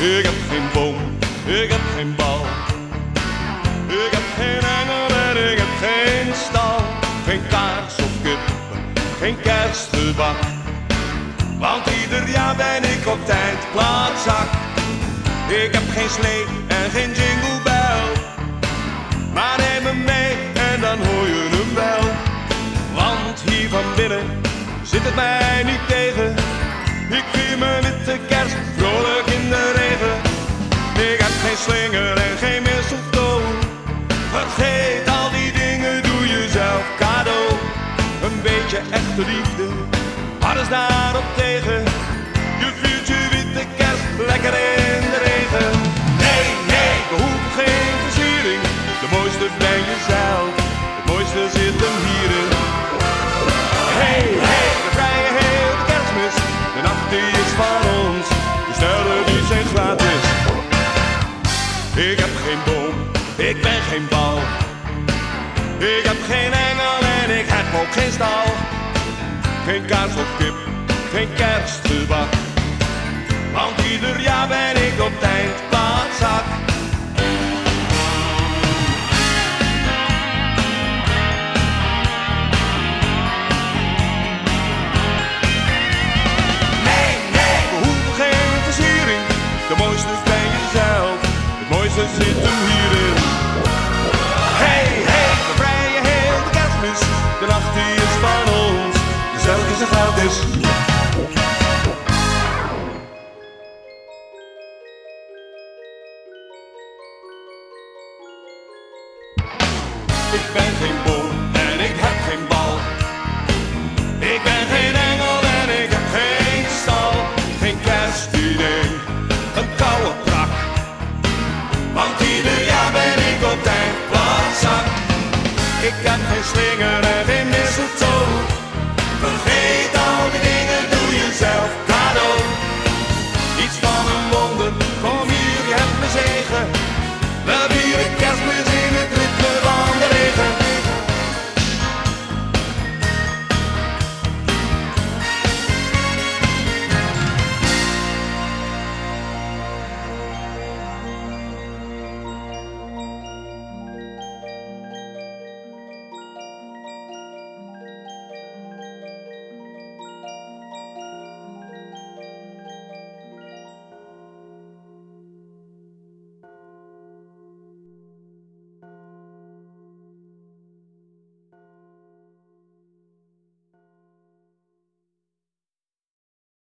Ik heb geen boom, ik heb geen bal. Ik heb geen engel en ik heb geen stal. Geen kaars of kip, geen kerstgebak. Want ieder jaar ben ik op tijd plaatzak. Ik heb geen slee en geen jingle bell. Maar neem me mee en dan hoor je hem wel. Want hier van binnen zit het mij niet tegen. Ik vier mijn witte kerst Slinger en geen mistletoe. Vergeet al die dingen, doe jezelf cadeau. Een beetje echte liefde, alles daarop tegen. Je viert je witte kerst lekker in de regen. Nee, nee, we hoeven geen versiering. De mooiste ben jezelf, het mooiste zit hem hierin. Ik heb geen boom, ik ben geen bal. Ik heb geen engel en ik heb ook geen stal. Geen kaars of kip, geen kerstgebak. Want ieder jaar ben ik op tijd het mooiste zit hem hierin. Hey, hey, we vrijen heel de kerstmis. De nacht die is van ons, gezellig is en gratis. Ik ben geen boom, singer